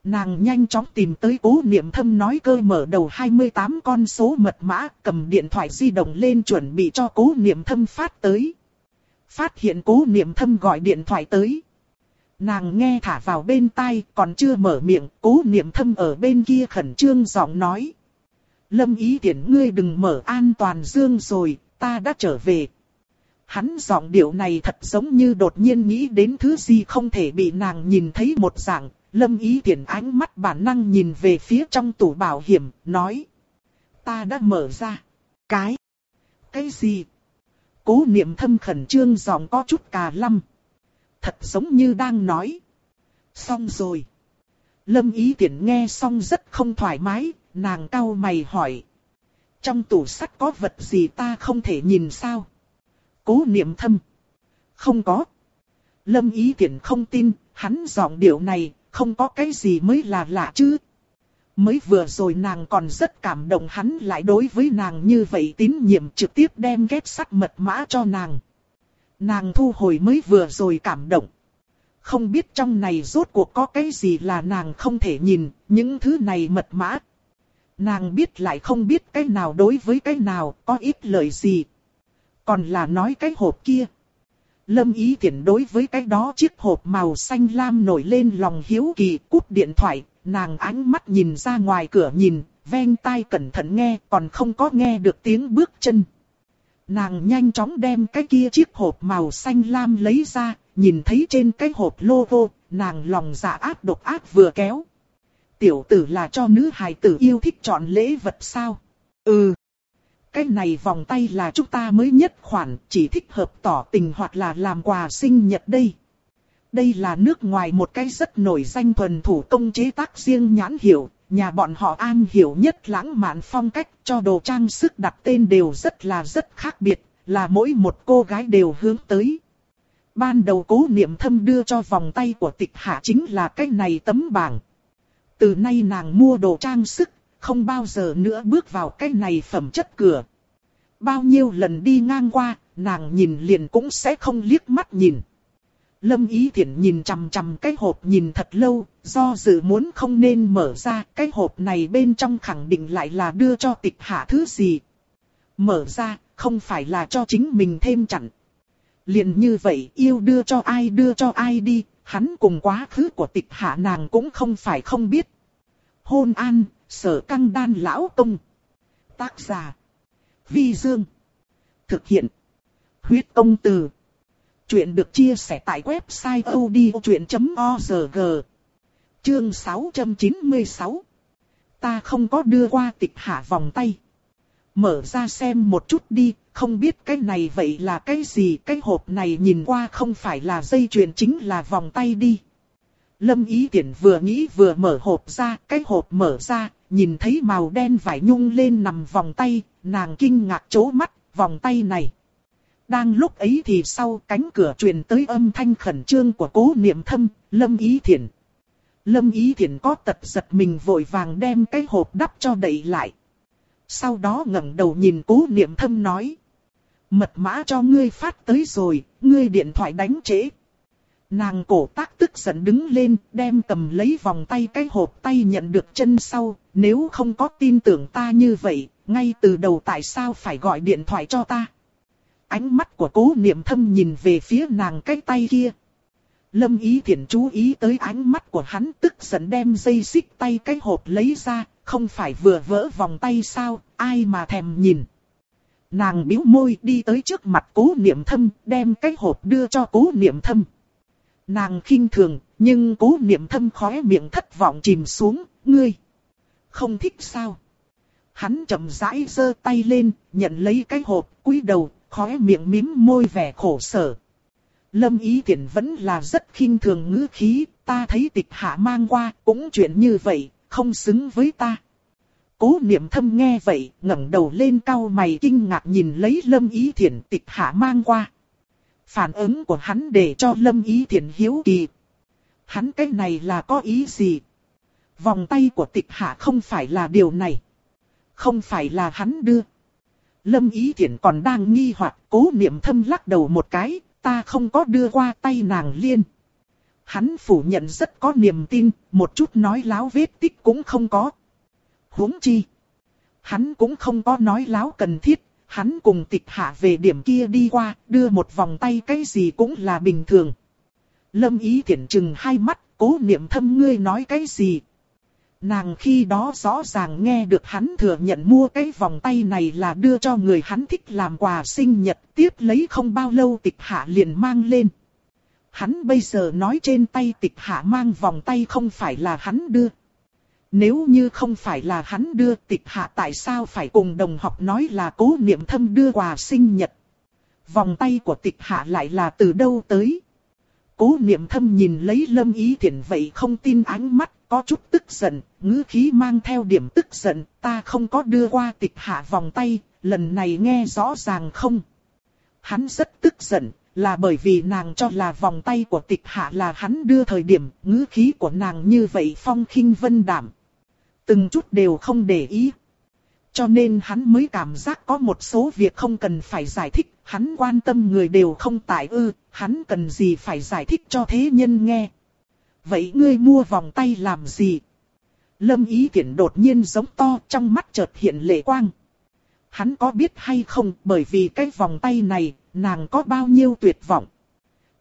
S1: Nàng nhanh chóng tìm tới cố niệm thâm nói cơ mở đầu 28 con số mật mã, cầm điện thoại di động lên chuẩn bị cho cố niệm thâm phát tới. Phát hiện cố niệm thâm gọi điện thoại tới. Nàng nghe thả vào bên tai, còn chưa mở miệng, cố niệm thâm ở bên kia khẩn trương giọng nói. Lâm ý tiện ngươi đừng mở an toàn dương rồi, ta đã trở về. Hắn giọng điệu này thật giống như đột nhiên nghĩ đến thứ gì không thể bị nàng nhìn thấy một dạng, Lâm ý tiện ánh mắt bản năng nhìn về phía trong tủ bảo hiểm, nói. Ta đã mở ra. Cái. Cái gì? Cố niệm thâm khẩn trương giọng có chút cà lâm. Thật giống như đang nói. Xong rồi. Lâm ý tiện nghe xong rất không thoải mái, nàng cau mày hỏi. Trong tủ sắt có vật gì ta không thể nhìn sao? Cố niệm thâm. Không có. Lâm ý tiện không tin, hắn giọng điệu này, không có cái gì mới là lạ chứ. Mới vừa rồi nàng còn rất cảm động hắn lại đối với nàng như vậy tín nhiệm trực tiếp đem ghép sắt mật mã cho nàng. Nàng thu hồi mới vừa rồi cảm động. Không biết trong này rốt cuộc có cái gì là nàng không thể nhìn, những thứ này mật mã. Nàng biết lại không biết cái nào đối với cái nào, có ít lời gì. Còn là nói cái hộp kia. Lâm ý tiện đối với cái đó chiếc hộp màu xanh lam nổi lên lòng hiếu kỳ cút điện thoại, nàng ánh mắt nhìn ra ngoài cửa nhìn, ven tai cẩn thận nghe còn không có nghe được tiếng bước chân. Nàng nhanh chóng đem cái kia chiếc hộp màu xanh lam lấy ra, nhìn thấy trên cái hộp logo, nàng lòng dạ ác độc ác vừa kéo. Tiểu tử là cho nữ hài tử yêu thích chọn lễ vật sao? Ừ. Cái này vòng tay là chúng ta mới nhất khoản, chỉ thích hợp tỏ tình hoặc là làm quà sinh nhật đây. Đây là nước ngoài một cái rất nổi danh thuần thủ công chế tác riêng nhãn hiệu, nhà bọn họ an hiểu nhất lãng mạn phong cách cho đồ trang sức đặt tên đều rất là rất khác biệt, là mỗi một cô gái đều hướng tới. Ban đầu cố niệm thâm đưa cho vòng tay của tịch hạ chính là cái này tấm bảng. Từ nay nàng mua đồ trang sức, không bao giờ nữa bước vào cái này phẩm chất cửa. Bao nhiêu lần đi ngang qua, nàng nhìn liền cũng sẽ không liếc mắt nhìn. Lâm Ý Thiển nhìn chằm chằm cái hộp nhìn thật lâu, do dự muốn không nên mở ra, cái hộp này bên trong khẳng định lại là đưa cho tịch hạ thứ gì. Mở ra, không phải là cho chính mình thêm chặn. Liền như vậy, yêu đưa cho ai đưa cho ai đi, hắn cùng quá khứ của tịch hạ nàng cũng không phải không biết. Hôn an, sở căng đan lão công. Tác giả. Vi Dương. Thực hiện. Huyết công từ. Chuyện được chia sẻ tại website odchuyện.org Chương 696 Ta không có đưa qua tịch hạ vòng tay. Mở ra xem một chút đi, không biết cái này vậy là cái gì, cái hộp này nhìn qua không phải là dây chuyền chính là vòng tay đi. Lâm ý tiện vừa nghĩ vừa mở hộp ra, cái hộp mở ra, nhìn thấy màu đen vải nhung lên nằm vòng tay, nàng kinh ngạc chố mắt, vòng tay này. Đang lúc ấy thì sau cánh cửa truyền tới âm thanh khẩn trương của cố niệm thâm, Lâm Ý Thiển. Lâm Ý Thiển có tật giật mình vội vàng đem cái hộp đắp cho đậy lại. Sau đó ngẩng đầu nhìn cố niệm thâm nói. Mật mã cho ngươi phát tới rồi, ngươi điện thoại đánh trễ. Nàng cổ tác tức giận đứng lên, đem cầm lấy vòng tay cái hộp tay nhận được chân sau, nếu không có tin tưởng ta như vậy, ngay từ đầu tại sao phải gọi điện thoại cho ta? Ánh mắt của cố niệm thâm nhìn về phía nàng cái tay kia. Lâm ý thiện chú ý tới ánh mắt của hắn tức giận đem dây xích tay cái hộp lấy ra, không phải vừa vỡ vòng tay sao, ai mà thèm nhìn. Nàng bĩu môi đi tới trước mặt cố niệm thâm, đem cái hộp đưa cho cố niệm thâm. Nàng khinh thường, nhưng cố niệm thâm khóe miệng thất vọng chìm xuống, ngươi. Không thích sao? Hắn chậm rãi giơ tay lên, nhận lấy cái hộp, cúi đầu, khóe miệng mím môi vẻ khổ sở. Lâm ý tiện vẫn là rất khinh thường ngữ khí, ta thấy tịch hạ mang qua, cũng chuyện như vậy, không xứng với ta. Cố niệm thâm nghe vậy, ngẩng đầu lên cau mày kinh ngạc nhìn lấy lâm ý thiện tịch hạ mang qua. Phản ứng của hắn để cho lâm ý thiện hiếu kỳ. Hắn cái này là có ý gì? Vòng tay của tịch hạ không phải là điều này. Không phải là hắn đưa. Lâm ý thiển còn đang nghi hoặc cố niệm thâm lắc đầu một cái, ta không có đưa qua tay nàng liên. Hắn phủ nhận rất có niềm tin, một chút nói láo vết tích cũng không có. huống chi. Hắn cũng không có nói láo cần thiết, hắn cùng tịch hạ về điểm kia đi qua, đưa một vòng tay cái gì cũng là bình thường. Lâm ý thiển chừng hai mắt, cố niệm thâm ngươi nói cái gì, Nàng khi đó rõ ràng nghe được hắn thừa nhận mua cái vòng tay này là đưa cho người hắn thích làm quà sinh nhật, tiếp lấy không bao lâu tịch hạ liền mang lên. Hắn bây giờ nói trên tay tịch hạ mang vòng tay không phải là hắn đưa. Nếu như không phải là hắn đưa tịch hạ tại sao phải cùng đồng học nói là cố niệm thâm đưa quà sinh nhật. Vòng tay của tịch hạ lại là từ đâu tới. Cố niệm thâm nhìn lấy lâm ý thiện vậy không tin ánh mắt, có chút tức giận, ngữ khí mang theo điểm tức giận, ta không có đưa qua tịch hạ vòng tay, lần này nghe rõ ràng không? Hắn rất tức giận, là bởi vì nàng cho là vòng tay của tịch hạ là hắn đưa thời điểm, ngữ khí của nàng như vậy phong khinh vân đảm. Từng chút đều không để ý. Cho nên hắn mới cảm giác có một số việc không cần phải giải thích, hắn quan tâm người đều không tại ư, hắn cần gì phải giải thích cho thế nhân nghe. Vậy ngươi mua vòng tay làm gì? Lâm ý Thiển đột nhiên giống to trong mắt chợt hiện lệ quang. Hắn có biết hay không bởi vì cái vòng tay này, nàng có bao nhiêu tuyệt vọng.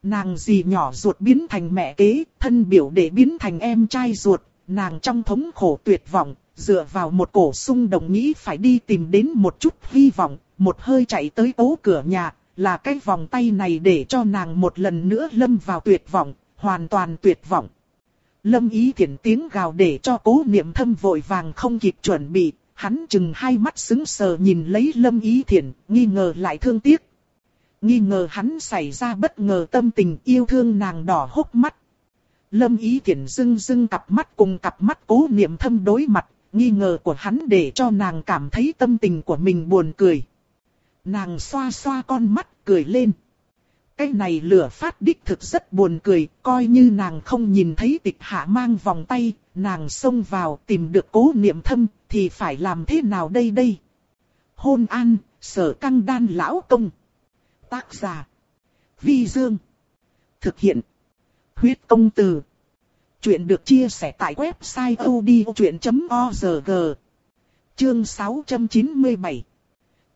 S1: Nàng gì nhỏ ruột biến thành mẹ kế, thân biểu để biến thành em trai ruột, nàng trong thống khổ tuyệt vọng, dựa vào một cổ sung đồng nghĩ phải đi tìm đến một chút hy vọng, một hơi chạy tới ố cửa nhà, là cái vòng tay này để cho nàng một lần nữa lâm vào tuyệt vọng, hoàn toàn tuyệt vọng. Lâm ý thiện tiếng gào để cho cố niệm thâm vội vàng không kịp chuẩn bị, hắn chừng hai mắt xứng sờ nhìn lấy lâm ý thiện, nghi ngờ lại thương tiếc. Nghi ngờ hắn xảy ra bất ngờ tâm tình yêu thương nàng đỏ hốc mắt. Lâm ý thiện dưng dưng cặp mắt cùng cặp mắt cố niệm thâm đối mặt, nghi ngờ của hắn để cho nàng cảm thấy tâm tình của mình buồn cười. Nàng xoa xoa con mắt cười lên. Cái này lửa phát đích thực rất buồn cười, coi như nàng không nhìn thấy tịch hạ mang vòng tay, nàng xông vào tìm được cố niệm thâm, thì phải làm thế nào đây đây? Hôn an, sở căng đan lão công. Tác giả. Vi Dương. Thực hiện. Huyết công từ. Chuyện được chia sẻ tại website odchuyện.org. Chương 697.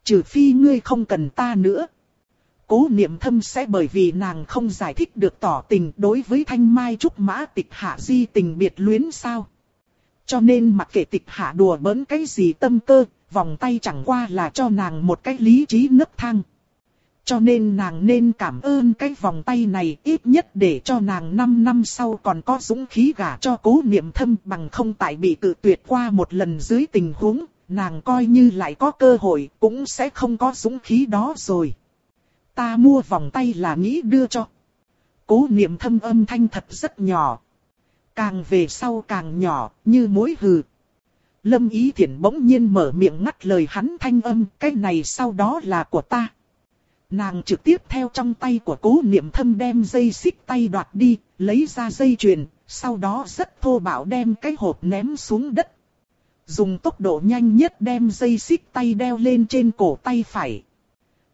S1: Trừ phi ngươi không cần ta nữa cố niệm thâm sẽ bởi vì nàng không giải thích được tỏ tình đối với thanh mai trúc mã tịch hạ di tình biệt luyến sao. Cho nên mặc kệ tịch hạ đùa bỡn cái gì tâm cơ, vòng tay chẳng qua là cho nàng một cái lý trí nấc thang. Cho nên nàng nên cảm ơn cái vòng tay này ít nhất để cho nàng 5 năm sau còn có dũng khí gả cho cố niệm thâm bằng không tại bị tự tuyệt qua một lần dưới tình huống, nàng coi như lại có cơ hội cũng sẽ không có dũng khí đó rồi. Ta mua vòng tay là nghĩ đưa cho. Cố niệm thâm âm thanh thật rất nhỏ. Càng về sau càng nhỏ, như mối hừ. Lâm ý thiện bỗng nhiên mở miệng ngắt lời hắn thanh âm, cái này sau đó là của ta. Nàng trực tiếp theo trong tay của cố niệm thâm đem dây xích tay đoạt đi, lấy ra dây chuyền, sau đó rất thô bạo đem cái hộp ném xuống đất. Dùng tốc độ nhanh nhất đem dây xích tay đeo lên trên cổ tay phải.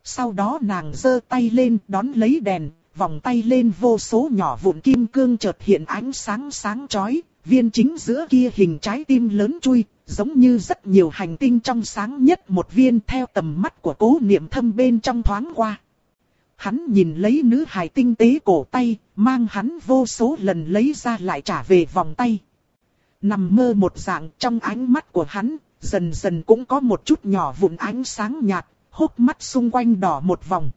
S1: Sau đó nàng giơ tay lên đón lấy đèn, vòng tay lên vô số nhỏ vụn kim cương chợt hiện ánh sáng sáng chói, viên chính giữa kia hình trái tim lớn chui, giống như rất nhiều hành tinh trong sáng nhất một viên theo tầm mắt của cố niệm thâm bên trong thoáng qua. Hắn nhìn lấy nữ hài tinh tế cổ tay, mang hắn vô số lần lấy ra lại trả về vòng tay. Nằm mơ một dạng trong ánh mắt của hắn, dần dần cũng có một chút nhỏ vụn ánh sáng nhạt, hốc mắt xung quanh đỏ một vòng.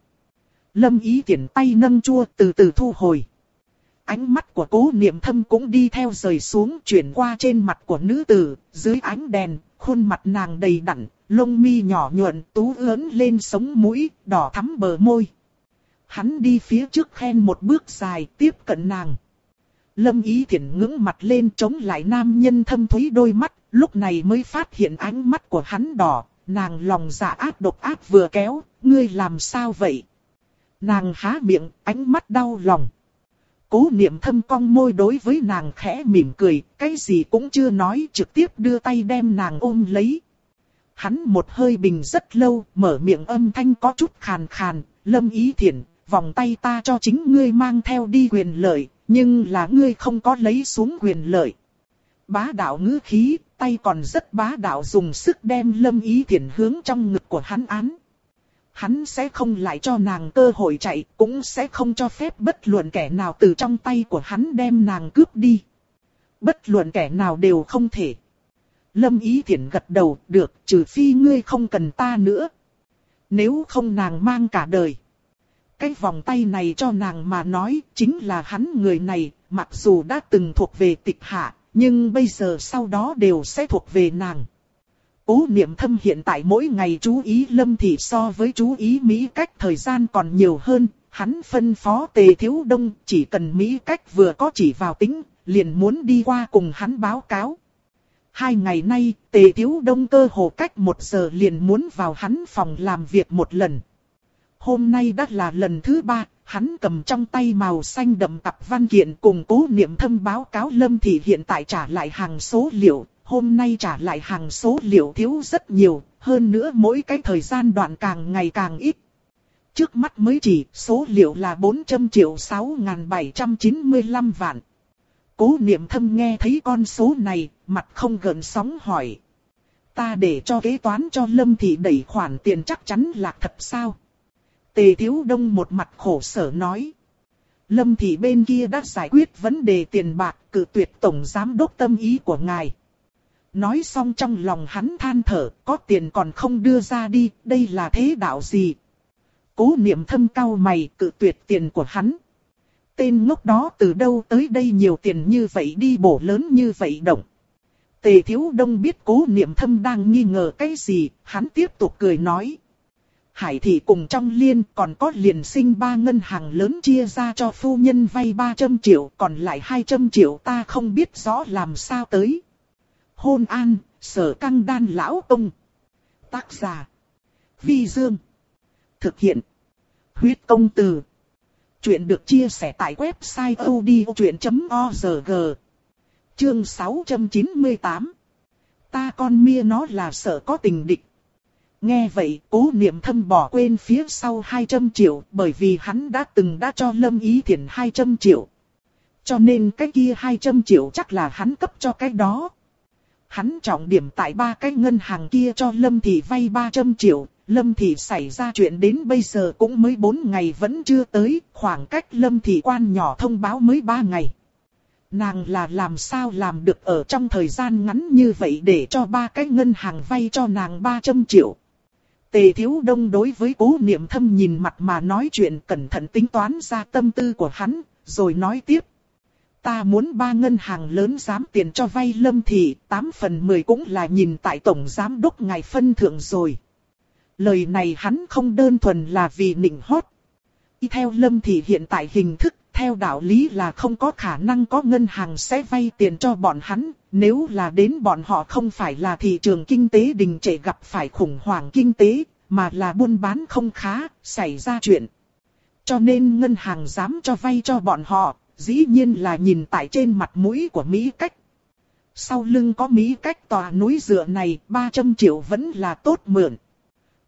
S1: Lâm ý tiện tay nâng chua từ từ thu hồi. Ánh mắt của cố niệm thâm cũng đi theo rời xuống chuyển qua trên mặt của nữ tử, dưới ánh đèn, khuôn mặt nàng đầy đặn, lông mi nhỏ nhuận, tú ớn lên sống mũi, đỏ thắm bờ môi. Hắn đi phía trước khen một bước dài tiếp cận nàng. Lâm ý thiện ngưỡng mặt lên chống lại nam nhân thâm thúy đôi mắt, Lúc này mới phát hiện ánh mắt của hắn đỏ, nàng lòng dạ ác độc ác vừa kéo, ngươi làm sao vậy? Nàng há miệng, ánh mắt đau lòng. Cố niệm thâm cong môi đối với nàng khẽ mỉm cười, cái gì cũng chưa nói, trực tiếp đưa tay đem nàng ôm lấy. Hắn một hơi bình rất lâu, mở miệng âm thanh có chút khàn khàn, lâm ý thiện, vòng tay ta cho chính ngươi mang theo đi quyền lợi, nhưng là ngươi không có lấy xuống quyền lợi. Bá đạo ngữ khí, tay còn rất bá đạo dùng sức đem lâm ý thiền hướng trong ngực của hắn án. Hắn sẽ không lại cho nàng cơ hội chạy, cũng sẽ không cho phép bất luận kẻ nào từ trong tay của hắn đem nàng cướp đi. Bất luận kẻ nào đều không thể. Lâm ý thiền gật đầu, được, trừ phi ngươi không cần ta nữa. Nếu không nàng mang cả đời. Cái vòng tay này cho nàng mà nói, chính là hắn người này, mặc dù đã từng thuộc về tịch hạ, nhưng bây giờ sau đó đều sẽ thuộc về nàng. Cố niệm thâm hiện tại mỗi ngày chú ý lâm thị so với chú ý Mỹ cách thời gian còn nhiều hơn, hắn phân phó tề thiếu đông chỉ cần Mỹ cách vừa có chỉ vào tính, liền muốn đi qua cùng hắn báo cáo. Hai ngày nay, tề thiếu đông cơ hồ cách một giờ liền muốn vào hắn phòng làm việc một lần. Hôm nay đã là lần thứ ba, hắn cầm trong tay màu xanh đậm tập văn kiện cùng cố niệm thâm báo cáo lâm thị hiện tại trả lại hàng số liệu, hôm nay trả lại hàng số liệu thiếu rất nhiều, hơn nữa mỗi cái thời gian đoạn càng ngày càng ít. Trước mắt mới chỉ số liệu là 400 triệu 6.795 vạn. Cố niệm thâm nghe thấy con số này, mặt không gần sóng hỏi. Ta để cho kế toán cho Lâm Thị đẩy khoản tiền chắc chắn là thật sao? Tề Thiếu Đông một mặt khổ sở nói. Lâm Thị bên kia đã giải quyết vấn đề tiền bạc cử tuyệt tổng giám đốc tâm ý của ngài. Nói xong trong lòng hắn than thở, có tiền còn không đưa ra đi, đây là thế đạo gì? Cố niệm thâm cao mày cự tuyệt tiền của hắn. Tên ngốc đó từ đâu tới đây nhiều tiền như vậy đi bổ lớn như vậy động. Tề thiếu đông biết cố niệm thâm đang nghi ngờ cái gì, hắn tiếp tục cười nói. Hải thị cùng trong liên còn có liền sinh ba ngân hàng lớn chia ra cho phu nhân vay 300 triệu, còn lại 200 triệu ta không biết rõ làm sao tới hôn an, sở căng đan lão ông. Tác giả. Vi Dương. Thực hiện. Huyết công từ. Chuyện được chia sẻ tại website odchuyện.org. Chương 698. Ta con mia nó là sợ có tình địch. Nghe vậy, cố niệm thâm bỏ quên phía sau 200 triệu bởi vì hắn đã từng đã cho Lâm Ý Thiển 200 triệu. Cho nên cái kia 200 triệu chắc là hắn cấp cho cái đó. Hắn trọng điểm tại ba cái ngân hàng kia cho Lâm Thị vay 300 triệu, Lâm Thị xảy ra chuyện đến bây giờ cũng mới 4 ngày vẫn chưa tới, khoảng cách Lâm Thị quan nhỏ thông báo mới 3 ngày. Nàng là làm sao làm được ở trong thời gian ngắn như vậy để cho ba cái ngân hàng vay cho nàng 300 triệu. Tề Thiếu Đông đối với cố niệm thâm nhìn mặt mà nói chuyện cẩn thận tính toán ra tâm tư của hắn, rồi nói tiếp. Ta muốn ba ngân hàng lớn dám tiền cho vay lâm thị, 8 phần 10 cũng là nhìn tại tổng giám đốc ngài phân thượng rồi. Lời này hắn không đơn thuần là vì nịnh hót. Y theo lâm thị hiện tại hình thức, theo đạo lý là không có khả năng có ngân hàng sẽ vay tiền cho bọn hắn, nếu là đến bọn họ không phải là thị trường kinh tế đình trệ gặp phải khủng hoảng kinh tế, mà là buôn bán không khá, xảy ra chuyện. Cho nên ngân hàng dám cho vay cho bọn họ, dĩ nhiên là nhìn tại trên mặt mũi của Mỹ cách. Sau lưng có Mỹ cách tòa núi dựa này 300 triệu vẫn là tốt mượn.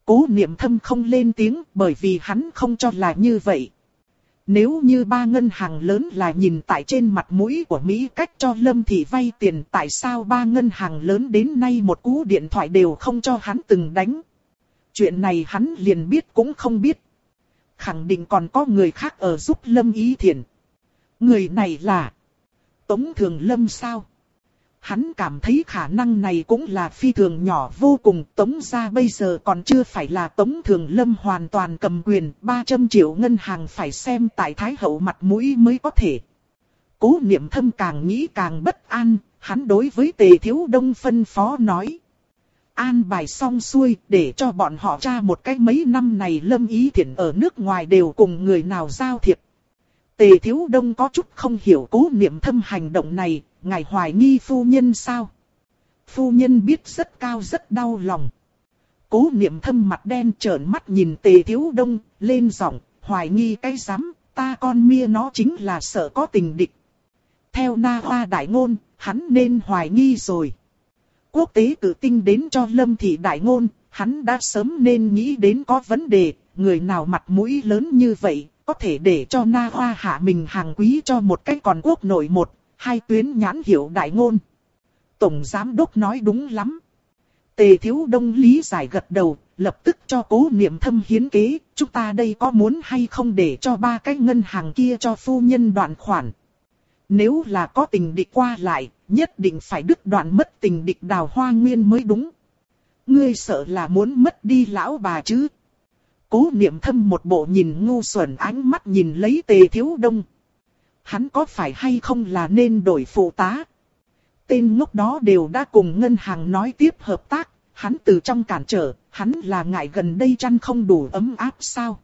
S1: Cố niệm thâm không lên tiếng bởi vì hắn không cho là như vậy. Nếu như ba ngân hàng lớn là nhìn tại trên mặt mũi của Mỹ cách cho Lâm Thị vay tiền, tại sao ba ngân hàng lớn đến nay một cú điện thoại đều không cho hắn từng đánh. Chuyện này hắn liền biết cũng không biết. Khẳng định còn có người khác ở giúp Lâm Ý thiền Người này là Tống Thường Lâm sao? Hắn cảm thấy khả năng này cũng là phi thường nhỏ vô cùng. Tống ra bây giờ còn chưa phải là Tống Thường Lâm hoàn toàn cầm quyền. 300 triệu ngân hàng phải xem tại Thái Hậu mặt mũi mới có thể. Cố niệm thâm càng nghĩ càng bất an. Hắn đối với Tề Thiếu Đông phân phó nói. An bài xong xuôi để cho bọn họ tra một cách mấy năm này Lâm Ý Thiển ở nước ngoài đều cùng người nào giao thiệp. Tề Thiếu Đông có chút không hiểu cố niệm thâm hành động này, ngài hoài nghi phu nhân sao? Phu nhân biết rất cao rất đau lòng. Cố niệm thâm mặt đen trợn mắt nhìn tề thiếu đông, lên giọng, hoài nghi cái dám, ta con mia nó chính là sợ có tình địch. Theo na hoa đại ngôn, hắn nên hoài nghi rồi. Quốc tế cử tinh đến cho lâm thị đại ngôn, hắn đã sớm nên nghĩ đến có vấn đề, người nào mặt mũi lớn như vậy, có thể để cho na hoa hạ mình hàng quý cho một cái còn quốc nội một, hai tuyến nhãn hiệu đại ngôn. Tổng Giám Đốc nói đúng lắm. Tề Thiếu Đông lý giải gật đầu, lập tức cho cố niệm thâm hiến kế, chúng ta đây có muốn hay không để cho ba cái ngân hàng kia cho phu nhân đoạn khoản. Nếu là có tình địch qua lại, nhất định phải đứt đoạn mất tình địch đào hoa nguyên mới đúng. Ngươi sợ là muốn mất đi lão bà chứ. Cố niệm thâm một bộ nhìn ngu xuẩn ánh mắt nhìn lấy tề thiếu đông. Hắn có phải hay không là nên đổi phụ tá? Tên ngốc đó đều đã cùng ngân hàng nói tiếp hợp tác, hắn từ trong cản trở, hắn là ngại gần đây chăn không đủ ấm áp sao?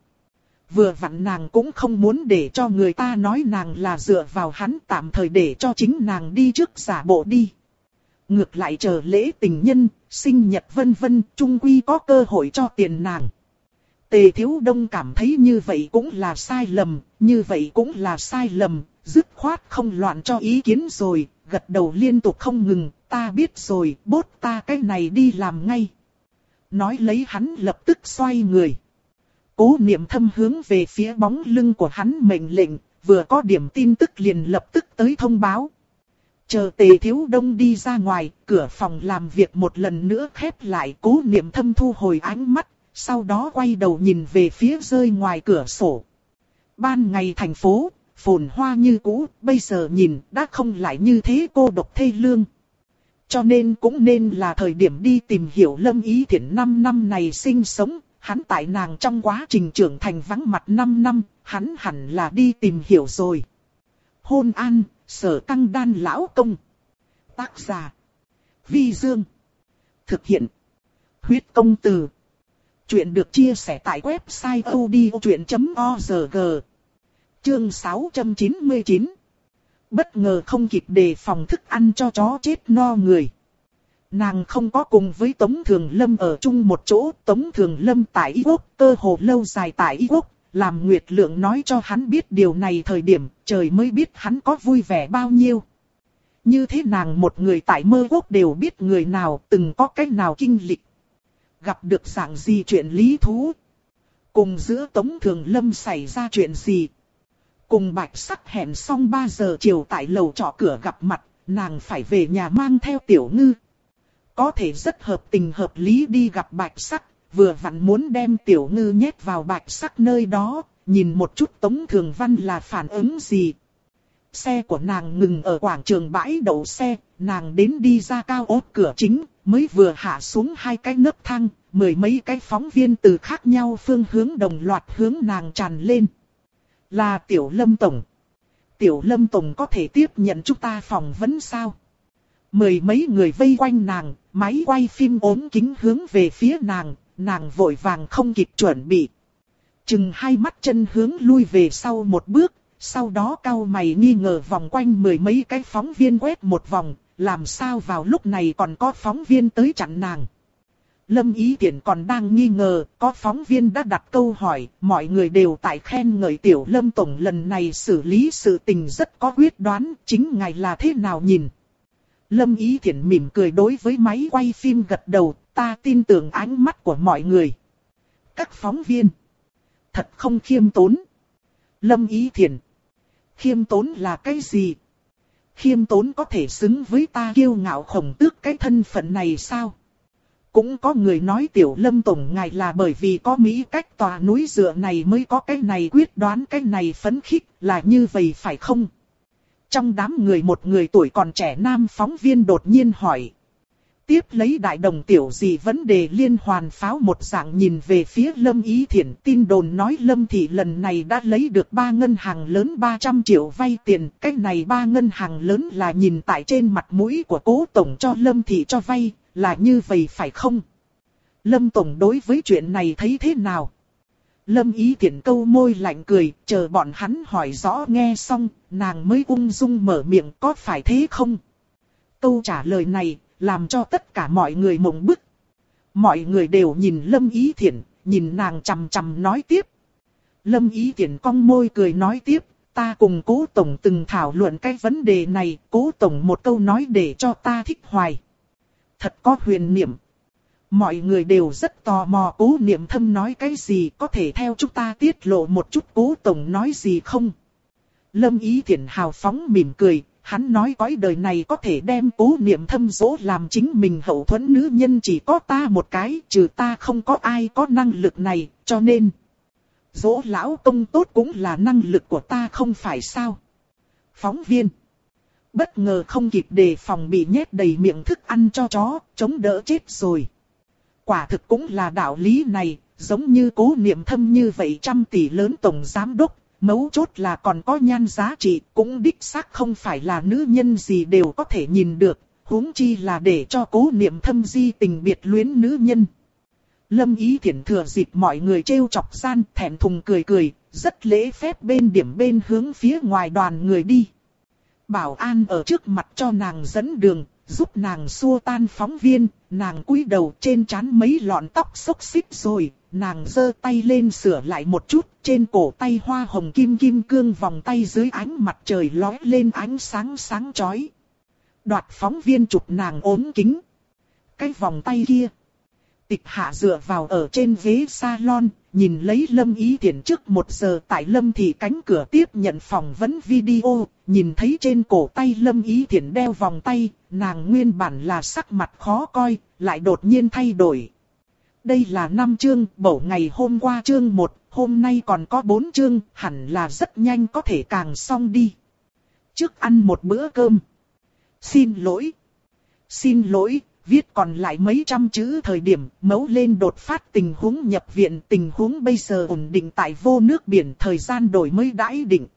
S1: Vừa vặn nàng cũng không muốn để cho người ta nói nàng là dựa vào hắn tạm thời để cho chính nàng đi trước giả bộ đi. Ngược lại chờ lễ tình nhân, sinh nhật vân vân, trung quy có cơ hội cho tiền nàng. Tề Thiếu Đông cảm thấy như vậy cũng là sai lầm, như vậy cũng là sai lầm, dứt khoát không loạn cho ý kiến rồi, gật đầu liên tục không ngừng, ta biết rồi, bốt ta cái này đi làm ngay. Nói lấy hắn lập tức xoay người. Cố niệm thâm hướng về phía bóng lưng của hắn mệnh lệnh, vừa có điểm tin tức liền lập tức tới thông báo. Chờ tề thiếu đông đi ra ngoài, cửa phòng làm việc một lần nữa khép lại cố niệm thâm thu hồi ánh mắt, sau đó quay đầu nhìn về phía rơi ngoài cửa sổ. Ban ngày thành phố, phồn hoa như cũ, bây giờ nhìn đã không lại như thế cô độc thê lương. Cho nên cũng nên là thời điểm đi tìm hiểu lâm ý thiện 5 năm này sinh sống, hắn tại nàng trong quá trình trưởng thành vắng mặt 5 năm, hắn hẳn là đi tìm hiểu rồi. Hôn an, sở căng đan lão công. Tác giả. Vi Dương. Thực hiện. Huyết công từ. Chuyện được chia sẻ tại website odchuyện.org. Chương 699. Bất ngờ không kịp đề phòng thức ăn cho chó chết no người. Nàng không có cùng với Tống Thường Lâm ở chung một chỗ, Tống Thường Lâm tại Y Quốc, cơ hồ lâu dài tại Y Quốc, làm Nguyệt Lượng nói cho hắn biết điều này thời điểm, trời mới biết hắn có vui vẻ bao nhiêu. Như thế nàng một người tại mơ quốc đều biết người nào từng có cách nào kinh lịch. Gặp được dạng gì chuyện lý thú. Cùng giữa Tống Thường Lâm xảy ra chuyện gì. Cùng bạch sắc hẹn xong 3 giờ chiều tại lầu trọ cửa gặp mặt, nàng phải về nhà mang theo tiểu ngư. Có thể rất hợp tình hợp lý đi gặp bạch sắc, vừa vặn muốn đem tiểu ngư nhét vào bạch sắc nơi đó, nhìn một chút Tống Thường Văn là phản ứng gì. Xe của nàng ngừng ở quảng trường bãi đậu xe, nàng đến đi ra cao ốt cửa chính, mới vừa hạ xuống hai cái nấc thang, mười mấy cái phóng viên từ khác nhau phương hướng đồng loạt hướng nàng tràn lên. Là Tiểu Lâm Tổng. Tiểu Lâm Tổng có thể tiếp nhận chúng ta phỏng vấn sao? Mười mấy người vây quanh nàng, máy quay phim ốm kính hướng về phía nàng, nàng vội vàng không kịp chuẩn bị. Chừng hai mắt chân hướng lui về sau một bước, sau đó cao mày nghi ngờ vòng quanh mười mấy cái phóng viên quét một vòng, làm sao vào lúc này còn có phóng viên tới chặn nàng. Lâm Ý Tiễn còn đang nghi ngờ, có phóng viên đã đặt câu hỏi, mọi người đều tại khen ngợi tiểu Lâm Tổng lần này xử lý sự tình rất có quyết đoán, chính ngài là thế nào nhìn. Lâm Ý Thiển mỉm cười đối với máy quay phim gật đầu, ta tin tưởng ánh mắt của mọi người. Các phóng viên. Thật không khiêm tốn. Lâm Ý Thiển. Khiêm tốn là cái gì? Khiêm tốn có thể xứng với ta kiêu ngạo khổng tước cái thân phận này sao? Cũng có người nói tiểu lâm tổng ngài là bởi vì có Mỹ cách tòa núi dựa này mới có cái này quyết đoán cái này phấn khích là như vậy phải không? Trong đám người một người tuổi còn trẻ nam phóng viên đột nhiên hỏi. Tiếp lấy đại đồng tiểu gì vấn đề liên hoàn pháo một dạng nhìn về phía Lâm Ý Thiển tin đồn nói Lâm Thị lần này đã lấy được ba ngân hàng lớn 300 triệu vay tiền. Cái này ba ngân hàng lớn là nhìn tại trên mặt mũi của cố tổng cho Lâm Thị cho vay, là như vậy phải không? Lâm Tổng đối với chuyện này thấy thế nào? Lâm ý tiện câu môi lạnh cười, chờ bọn hắn hỏi rõ nghe xong, nàng mới ung dung mở miệng có phải thế không? Câu trả lời này, làm cho tất cả mọi người mộng bức. Mọi người đều nhìn Lâm Ý Thiển, nhìn nàng chằm chằm nói tiếp. Lâm Ý Thiển cong môi cười nói tiếp, ta cùng cố tổng từng thảo luận cái vấn đề này, cố tổng một câu nói để cho ta thích hoài. Thật có huyền niệm. Mọi người đều rất tò mò cố niệm thâm nói cái gì có thể theo chúng ta tiết lộ một chút cố tổng nói gì không. Lâm Ý thiện hào phóng mỉm cười, hắn nói cõi đời này có thể đem cố niệm thâm dỗ làm chính mình hậu thuẫn nữ nhân chỉ có ta một cái, trừ ta không có ai có năng lực này, cho nên dỗ lão công tốt cũng là năng lực của ta không phải sao. Phóng viên Bất ngờ không kịp đề phòng bị nhét đầy miệng thức ăn cho chó, chống đỡ chết rồi. Quả thực cũng là đạo lý này, giống như cố niệm thâm như vậy trăm tỷ lớn tổng giám đốc, mấu chốt là còn có nhan giá trị, cũng đích xác không phải là nữ nhân gì đều có thể nhìn được, huống chi là để cho cố niệm thâm di tình biệt luyến nữ nhân. Lâm Ý Thiển thừa dịp mọi người trêu chọc gian thẹn thùng cười cười, rất lễ phép bên điểm bên hướng phía ngoài đoàn người đi. Bảo an ở trước mặt cho nàng dẫn đường, giúp nàng xua tan phóng viên, nàng cúi đầu trên trán mấy lọn tóc xốc xích rồi, nàng giơ tay lên sửa lại một chút, trên cổ tay hoa hồng kim kim cương vòng tay dưới ánh mặt trời lói lên ánh sáng sáng chói. Đoạt phóng viên chụp nàng ốm kính. Cái vòng tay kia. Tịch hạ dựa vào ở trên ghế salon, nhìn lấy Lâm Ý Thiển trước một giờ tại Lâm Thị cánh cửa tiếp nhận phỏng vấn video, nhìn thấy trên cổ tay Lâm Ý Thiển đeo vòng tay, nàng nguyên bản là sắc mặt khó coi, lại đột nhiên thay đổi. Đây là năm chương, bổ ngày hôm qua chương 1, hôm nay còn có 4 chương, hẳn là rất nhanh có thể càng xong đi. Trước ăn một bữa cơm. Xin lỗi. Xin lỗi, viết còn lại mấy trăm chữ thời điểm mấu lên đột phát tình huống nhập viện, tình huống bây giờ ổn định tại vô nước biển, thời gian đổi mới đãi định.